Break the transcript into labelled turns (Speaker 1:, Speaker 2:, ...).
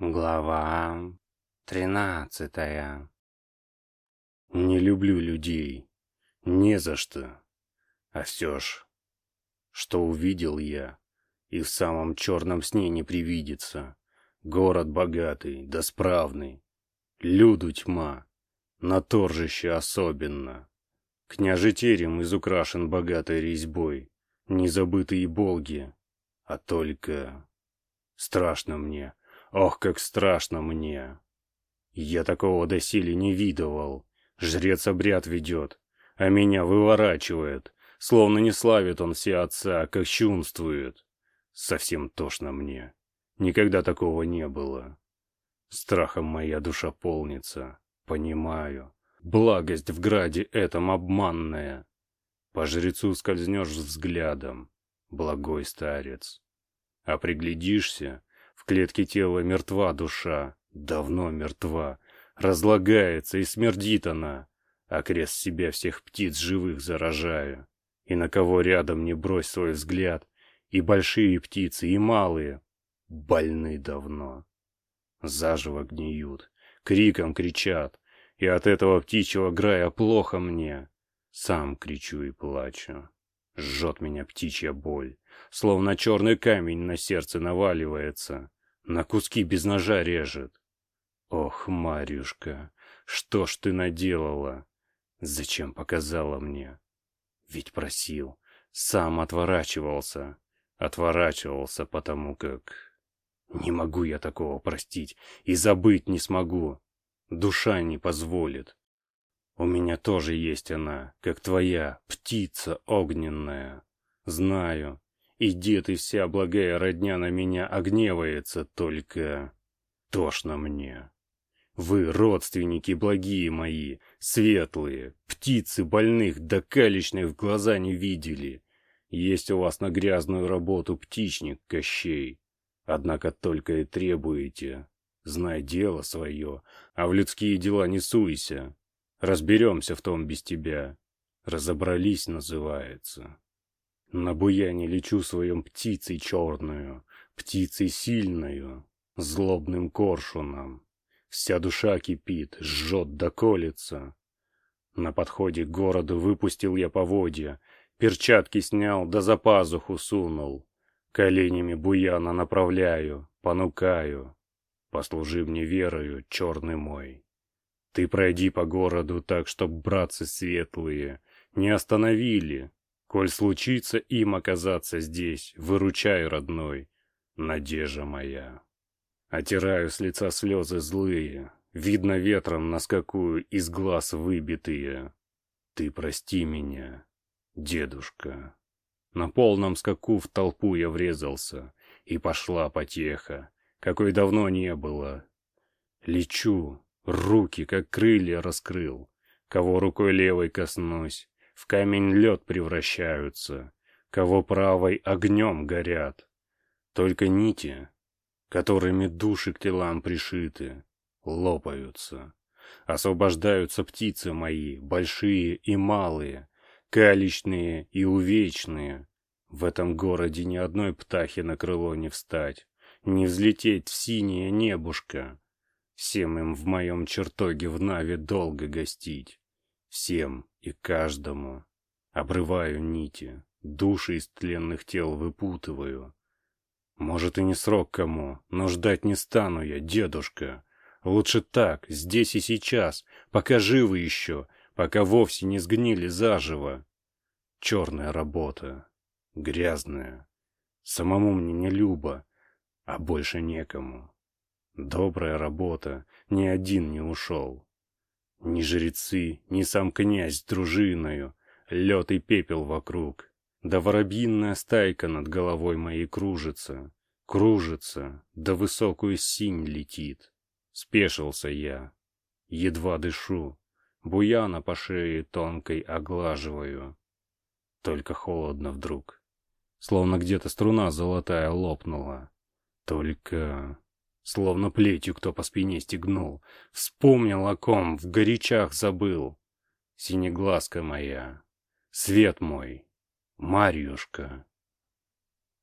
Speaker 1: Глава тринадцатая Не люблю людей. Не за что. А все ж, что увидел я, и в самом черном сне не привидится. Город богатый, да справный. Люду тьма, на торжище особенно. Княжий терем изукрашен богатой резьбой, незабытые болги, а только... Страшно мне, ох, как страшно мне. Я такого доселе не видывал. Жрец обряд ведет, а меня выворачивает, словно не славит он все отца, а как чунствует. Совсем тошно мне. Никогда такого не было. Страхом моя душа полнится. Понимаю. Благость в граде этом обманная. По жрецу скользнешь взглядом, благой старец. А приглядишься, в клетке тела мертва душа, давно мертва, разлагается и смердит она, а крест себя всех птиц живых заражая. И на кого рядом не брось свой взгляд, и большие птицы, и малые, больны давно заживо гниют, криком кричат, и от этого птичьего грая плохо мне. Сам кричу и плачу. Жжет меня птичья боль, словно черный камень на сердце наваливается, на куски без ножа режет. Ох, Марюшка, что ж ты наделала? Зачем показала мне? Ведь просил, сам отворачивался. Отворачивался, потому как... Не могу я такого простить и забыть не смогу. Душа не позволит. У меня тоже есть она, как твоя, птица огненная. Знаю, и дед и вся благая родня на меня огневается, только тошно мне. Вы, родственники благие мои, светлые, птицы больных да калечных в глаза не видели. Есть у вас на грязную работу птичник Кощей. Однако только и требуете. Знай дело свое, а в людские дела не суйся. Разберемся в том без тебя. Разобрались, называется. На буяне лечу своем птицей черную, птицей сильную, злобным коршуном. Вся душа кипит, жжет да колется. На подходе к городу выпустил я поводья, перчатки снял да за пазуху сунул. Коленями буяна направляю, понукаю. Послужи мне верою, черный мой. Ты пройди по городу так, чтоб братцы светлые не остановили. Коль случится им оказаться здесь, выручай, родной, надежда моя. Отираю с лица слезы злые, видно ветром наскакую из глаз выбитые. Ты прости меня, дедушка. На полном скаку в толпу я врезался, и пошла потеха, какой давно не было. Лечу, руки, как крылья, раскрыл. Кого рукой левой коснусь, в камень лед превращаются, кого правой огнем горят. Только нити, которыми души к телам пришиты, лопаются. Освобождаются птицы мои, большие и малые, калищные и увечные. В этом городе ни одной птахи на крыло не встать, не взлететь в синее небушко. Всем им в моем чертоге в Наве долго гостить. Всем и каждому. Обрываю нити, души из тленных тел выпутываю. Может и не срок кому, но ждать не стану я, дедушка. Лучше так, здесь и сейчас, пока живы еще, пока вовсе не сгнили заживо. Черная работа, грязная. Самому мне не любо, а больше некому. Добрая работа, ни один не ушел. Ни жрецы, ни сам князь с дружиною, лед и пепел вокруг. Да воробьиная стайка над головой моей кружится, кружится, да высокую синь летит. Спешился я, едва дышу, Буяна по шее тонкой оглаживаю. Только холодно вдруг. Словно где-то струна золотая лопнула. Только... Словно плетью кто по спине стегнул. Вспомнил о ком, в горячах забыл. Синеглазка моя, свет мой, Марьюшка.